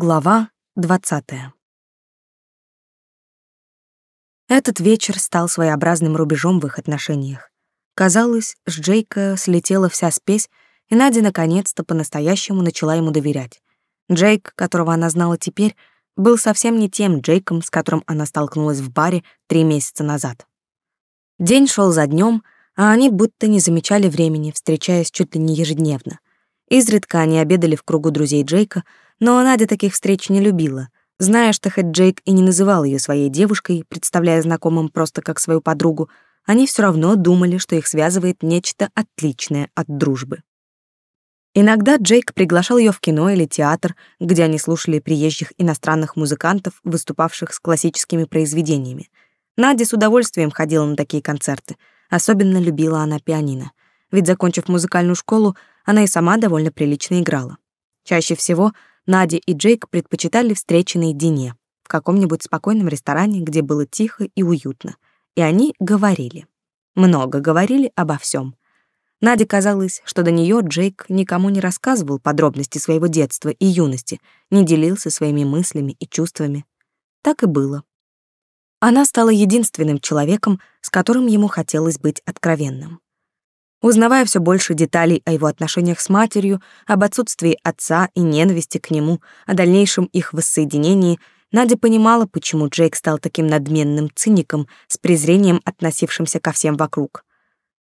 Глава двадцатая. Этот вечер стал своеобразным рубежом в их отношениях. Казалось, с Джейка слетела вся спесь, и Надя наконец-то по-настоящему начала ему доверять. Джейк, которого она знала теперь, был совсем не тем Джейком, с которым она столкнулась в баре три месяца назад. День шел за днем, а они будто не замечали времени, встречаясь чуть ли не ежедневно. Изредка они обедали в кругу друзей Джейка, но Надя таких встреч не любила, зная, что хоть Джейк и не называл ее своей девушкой, представляя знакомым просто как свою подругу, они все равно думали, что их связывает нечто отличное от дружбы. Иногда Джейк приглашал ее в кино или театр, где они слушали приезжих иностранных музыкантов, выступавших с классическими произведениями. Надя с удовольствием ходила на такие концерты. Особенно любила она пианино. Ведь, закончив музыкальную школу, она и сама довольно прилично играла. Чаще всего Надя и Джейк предпочитали встречи наедине, в каком-нибудь спокойном ресторане, где было тихо и уютно. И они говорили. Много говорили обо всем. Наде казалось, что до нее Джейк никому не рассказывал подробности своего детства и юности, не делился своими мыслями и чувствами. Так и было. Она стала единственным человеком, с которым ему хотелось быть откровенным. Узнавая все больше деталей о его отношениях с матерью, об отсутствии отца и ненависти к нему, о дальнейшем их воссоединении, Надя понимала, почему Джейк стал таким надменным циником, с презрением относившимся ко всем вокруг.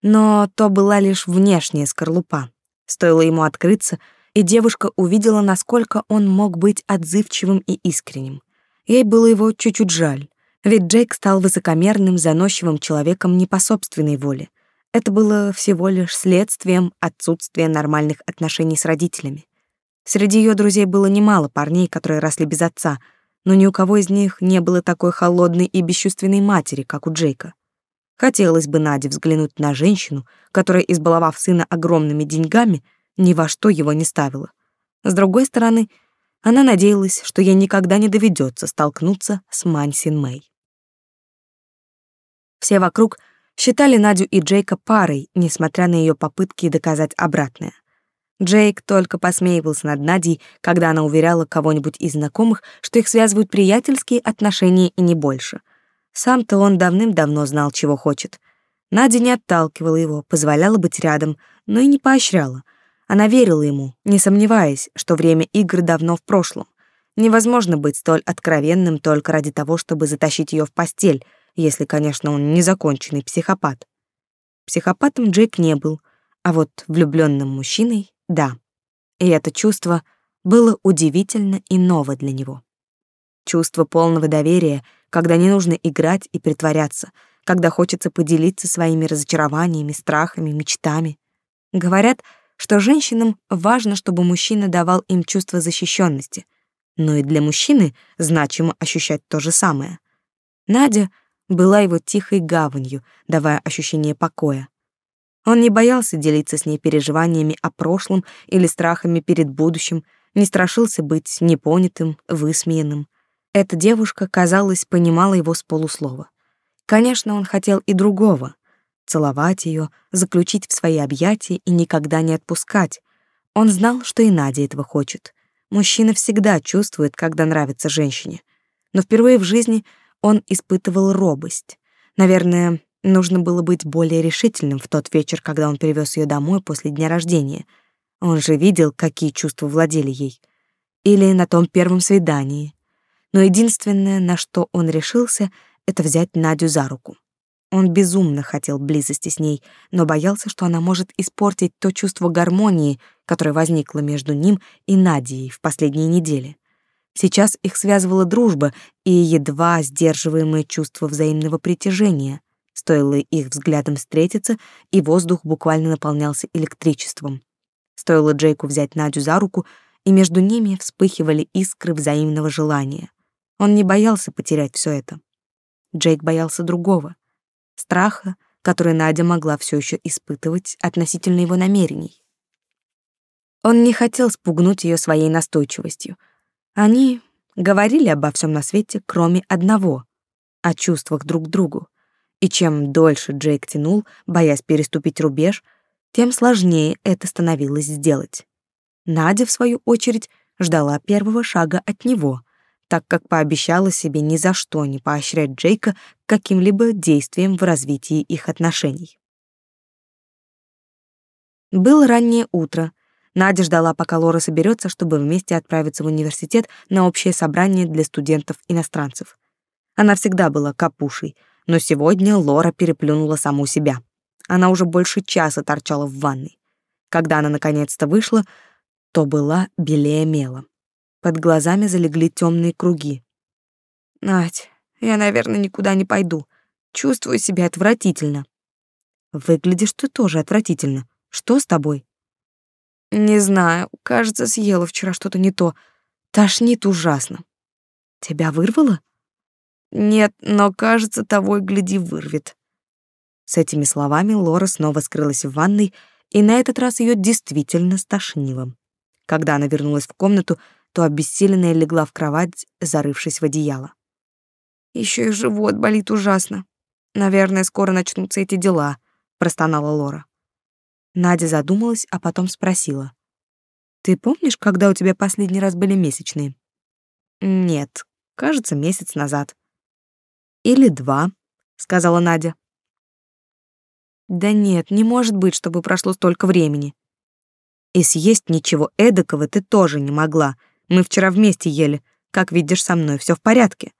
Но то была лишь внешняя скорлупа. Стоило ему открыться, и девушка увидела, насколько он мог быть отзывчивым и искренним. Ей было его чуть-чуть жаль, ведь Джейк стал высокомерным, заносчивым человеком не по собственной воле. Это было всего лишь следствием отсутствия нормальных отношений с родителями. Среди ее друзей было немало парней, которые росли без отца, но ни у кого из них не было такой холодной и бесчувственной матери, как у Джейка. Хотелось бы Наде взглянуть на женщину, которая, избаловав сына огромными деньгами, ни во что его не ставила. С другой стороны, она надеялась, что ей никогда не доведется столкнуться с Мань Син Мэй. Все вокруг — считали Надю и Джейка парой, несмотря на ее попытки доказать обратное. Джейк только посмеивался над Надей, когда она уверяла кого-нибудь из знакомых, что их связывают приятельские отношения и не больше. Сам-то он давным-давно знал, чего хочет. Надя не отталкивала его, позволяла быть рядом, но и не поощряла. Она верила ему, не сомневаясь, что время игр давно в прошлом. Невозможно быть столь откровенным только ради того, чтобы затащить ее в постель — если, конечно, он не законченный психопат. Психопатом Джейк не был, а вот влюбленным мужчиной — да. И это чувство было удивительно и ново для него. Чувство полного доверия, когда не нужно играть и притворяться, когда хочется поделиться своими разочарованиями, страхами, мечтами. Говорят, что женщинам важно, чтобы мужчина давал им чувство защищенности, но и для мужчины значимо ощущать то же самое. Надя — была его тихой гаванью, давая ощущение покоя. Он не боялся делиться с ней переживаниями о прошлом или страхами перед будущим, не страшился быть непонятым, высмеянным. Эта девушка, казалось, понимала его с полуслова. Конечно, он хотел и другого — целовать ее, заключить в свои объятия и никогда не отпускать. Он знал, что и Надя этого хочет. Мужчина всегда чувствует, когда нравится женщине. Но впервые в жизни он испытывал робость. Наверное, нужно было быть более решительным в тот вечер, когда он привез ее домой после дня рождения. Он же видел, какие чувства владели ей. Или на том первом свидании. Но единственное, на что он решился, это взять Надю за руку. Он безумно хотел близости с ней, но боялся, что она может испортить то чувство гармонии, которое возникло между ним и Надей в последние недели. Сейчас их связывала дружба и едва сдерживаемое чувство взаимного притяжения. Стоило их взглядом встретиться, и воздух буквально наполнялся электричеством. Стоило Джейку взять Надю за руку, и между ними вспыхивали искры взаимного желания. Он не боялся потерять все это. Джейк боялся другого — страха, который Надя могла все еще испытывать относительно его намерений. Он не хотел спугнуть ее своей настойчивостью — они говорили обо всем на свете, кроме одного — о чувствах друг к другу. И чем дольше Джейк тянул, боясь переступить рубеж, тем сложнее это становилось сделать. Надя, в свою очередь, ждала первого шага от него, так как пообещала себе ни за что не поощрять Джейка каким-либо действием в развитии их отношений. Было раннее утро. Надя ждала, пока Лора соберется, чтобы вместе отправиться в университет на общее собрание для студентов-иностранцев. Она всегда была капушей, но сегодня Лора переплюнула саму себя. Она уже больше часа торчала в ванной. Когда она наконец-то вышла, то была белее мела. Под глазами залегли темные круги. «Надь, я, наверное, никуда не пойду. Чувствую себя отвратительно». «Выглядишь ты тоже отвратительно. Что с тобой? Не знаю, кажется, съела вчера что-то не то. Тошнит ужасно. Тебя вырвало? Нет, но, кажется, того и гляди вырвет. С этими словами Лора снова скрылась в ванной, и на этот раз ее действительно стошнило. Когда она вернулась в комнату, то обессиленная легла в кровать, зарывшись в одеяло. Еще и живот болит ужасно. Наверное, скоро начнутся эти дела, простонала Лора. Надя задумалась, а потом спросила. «Ты помнишь, когда у тебя последний раз были месячные?» «Нет, кажется, месяц назад». «Или два», — сказала Надя. «Да нет, не может быть, чтобы прошло столько времени». «И съесть ничего эдакого ты тоже не могла. Мы вчера вместе ели. Как видишь, со мной все в порядке.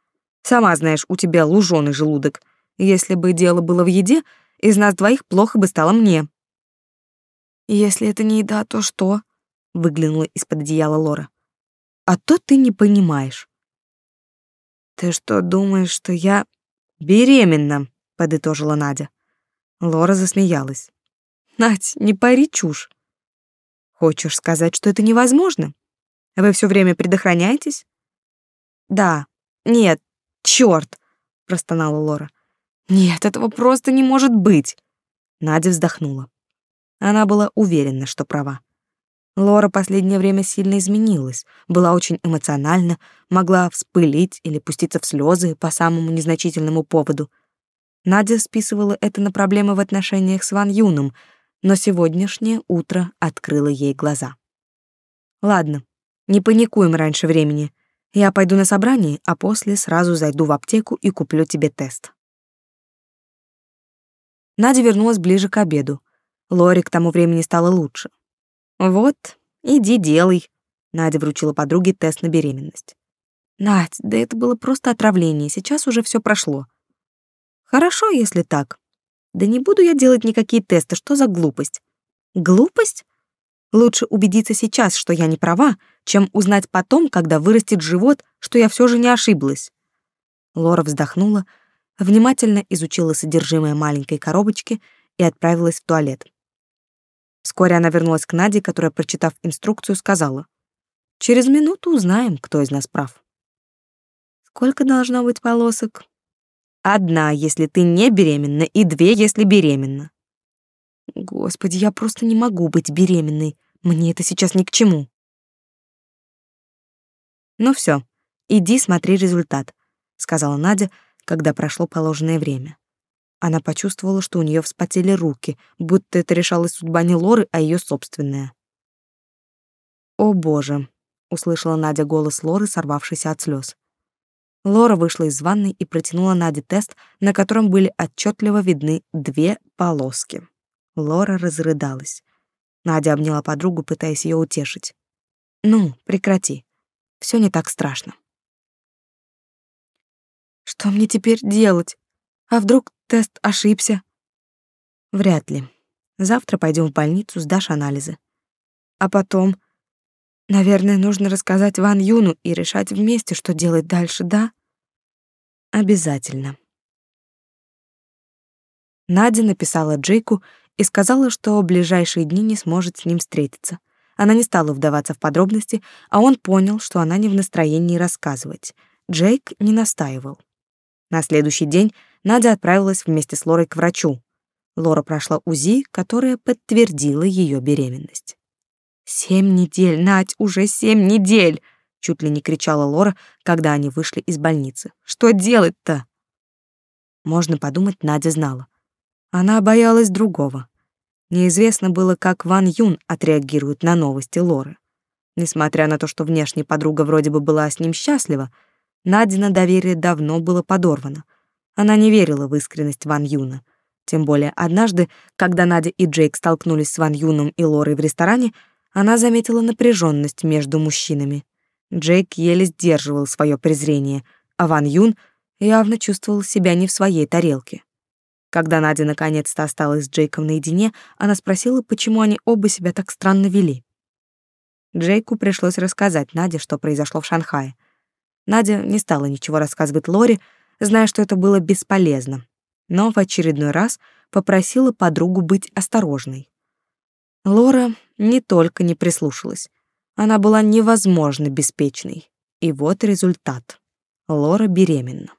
Сама знаешь, у тебя луженый желудок. Если бы дело было в еде, из нас двоих плохо бы стало мне». Если это не еда, то что? Выглянула из-под одеяла Лора. А то ты не понимаешь. Ты что, думаешь, что я беременна? подытожила Надя. Лора засмеялась. Надь, не пари чушь. Хочешь сказать, что это невозможно? Вы все время предохраняетесь? Да. Нет, черт, простонала Лора. Нет, этого просто не может быть. Надя вздохнула. Она была уверена, что права. Лора последнее время сильно изменилась, была очень эмоциональна, могла вспылить или пуститься в слезы по самому незначительному поводу. Надя списывала это на проблемы в отношениях с Ван Юном, но сегодняшнее утро открыло ей глаза. Ладно, не паникуем раньше времени. Я пойду на собрание, а после сразу зайду в аптеку и куплю тебе тест. Надя вернулась ближе к обеду. Лори к тому времени стало лучше. «Вот, иди делай», — Надя вручила подруге тест на беременность. «Надь, да это было просто отравление, сейчас уже все прошло». «Хорошо, если так. Да не буду я делать никакие тесты, что за глупость?» «Глупость? Лучше убедиться сейчас, что я не права, чем узнать потом, когда вырастет живот, что я все же не ошиблась». Лора вздохнула, внимательно изучила содержимое маленькой коробочки и отправилась в туалет. Вскоре она вернулась к Наде, которая, прочитав инструкцию, сказала: "Через минуту узнаем, кто из нас прав". Сколько должно быть полосок? Одна, если ты не беременна, и две, если беременна. Господи, я просто не могу быть беременной. Мне это сейчас ни к чему. Ну все, иди смотри результат, сказала Надя, когда прошло положенное время. Она почувствовала, что у нее вспотели руки, будто это решалась судьба не Лоры, а ее собственная. «О, боже!» — услышала Надя голос Лоры, сорвавшийся от слез. Лора вышла из ванной и протянула Наде тест, на котором были отчетливо видны две полоски. Лора разрыдалась. Надя обняла подругу, пытаясь ее утешить. «Ну, прекрати. Все не так страшно». «Что мне теперь делать? А вдруг тест ошибся? Вряд ли. Завтра пойдем в больницу, сдашь анализы. А потом, наверное, нужно рассказать Ван Юну и решать вместе, что делать дальше, да? Обязательно. Надя написала Джейку и сказала, что в ближайшие дни не сможет с ним встретиться. Она не стала вдаваться в подробности, а он понял, что она не в настроении рассказывать. Джейк не настаивал. На следующий день Надя отправилась вместе с Лорой к врачу. Лора прошла УЗИ, которое подтвердило ее беременность. «Семь недель, Надь, уже семь недель!» Чуть ли не кричала Лора, когда они вышли из больницы. «Что делать-то?» Можно подумать, Надя знала. Она боялась другого. Неизвестно было, как Ван Юн отреагирует на новости Лоры. Несмотря на то, что внешне подруга вроде бы была с ним счастлива, Надина доверие давно было подорвано. Она не верила в искренность Ван Юна. Тем более однажды, когда Надя и Джейк столкнулись с Ван Юном и Лорой в ресторане, она заметила напряженность между мужчинами. Джейк еле сдерживал свое презрение, а Ван Юн явно чувствовал себя не в своей тарелке. Когда Надя наконец-то осталась с Джейком наедине, она спросила, почему они оба себя так странно вели. Джейку пришлось рассказать Наде, что произошло в Шанхае. Надя не стала ничего рассказывать Лоре, зная, что это было бесполезно, но в очередной раз попросила подругу быть осторожной. Лора не только не прислушалась, она была невозможно беспечной. И вот результат. Лора беременна.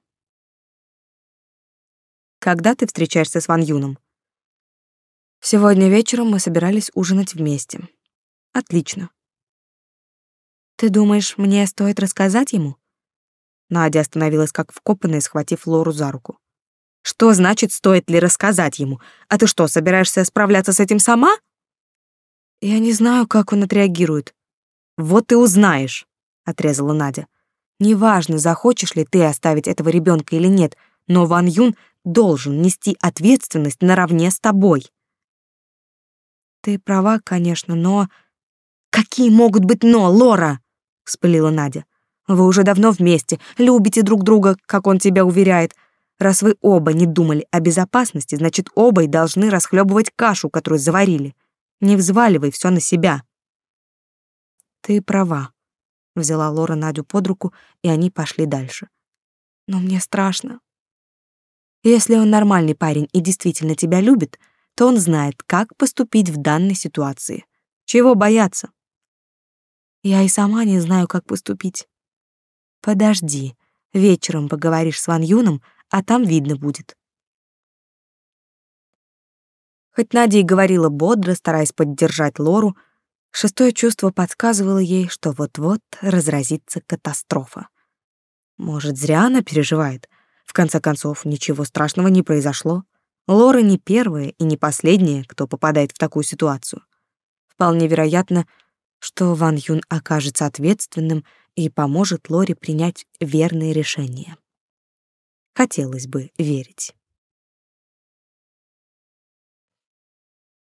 Когда ты встречаешься с Ван Юном? Сегодня вечером мы собирались ужинать вместе. Отлично. Ты думаешь, мне стоит рассказать ему? Надя остановилась как вкопанная, схватив Лору за руку. Что значит, стоит ли рассказать ему? А ты что, собираешься справляться с этим сама? Я не знаю, как он отреагирует. Вот и узнаешь, отрезала Надя. Неважно, захочешь ли ты оставить этого ребенка или нет, но Ван Юн должен нести ответственность наравне с тобой. Ты права, конечно, но... Какие могут быть «но», Лора? Вспылила Надя. Вы уже давно вместе, любите друг друга, как он тебя уверяет. Раз вы оба не думали о безопасности, значит, оба и должны расхлебывать кашу, которую заварили. Не взваливай все на себя. Ты права. Взяла Лора Надю под руку, и они пошли дальше. Но мне страшно. Если он нормальный парень и действительно тебя любит, то он знает, как поступить в данной ситуации. Чего бояться? Я и сама не знаю, как поступить. Подожди, вечером поговоришь с Ван Юном, а там видно будет. Хоть Надя и говорила бодро, стараясь поддержать Лору, шестое чувство подсказывало ей, что вот-вот разразится катастрофа. Может, зря она переживает — в конце концов, ничего страшного не произошло. Лора не первая и не последняя, кто попадает в такую ситуацию. Вполне вероятно, что Ван Юн окажется ответственным и поможет Лоре принять верные решения. Хотелось бы верить.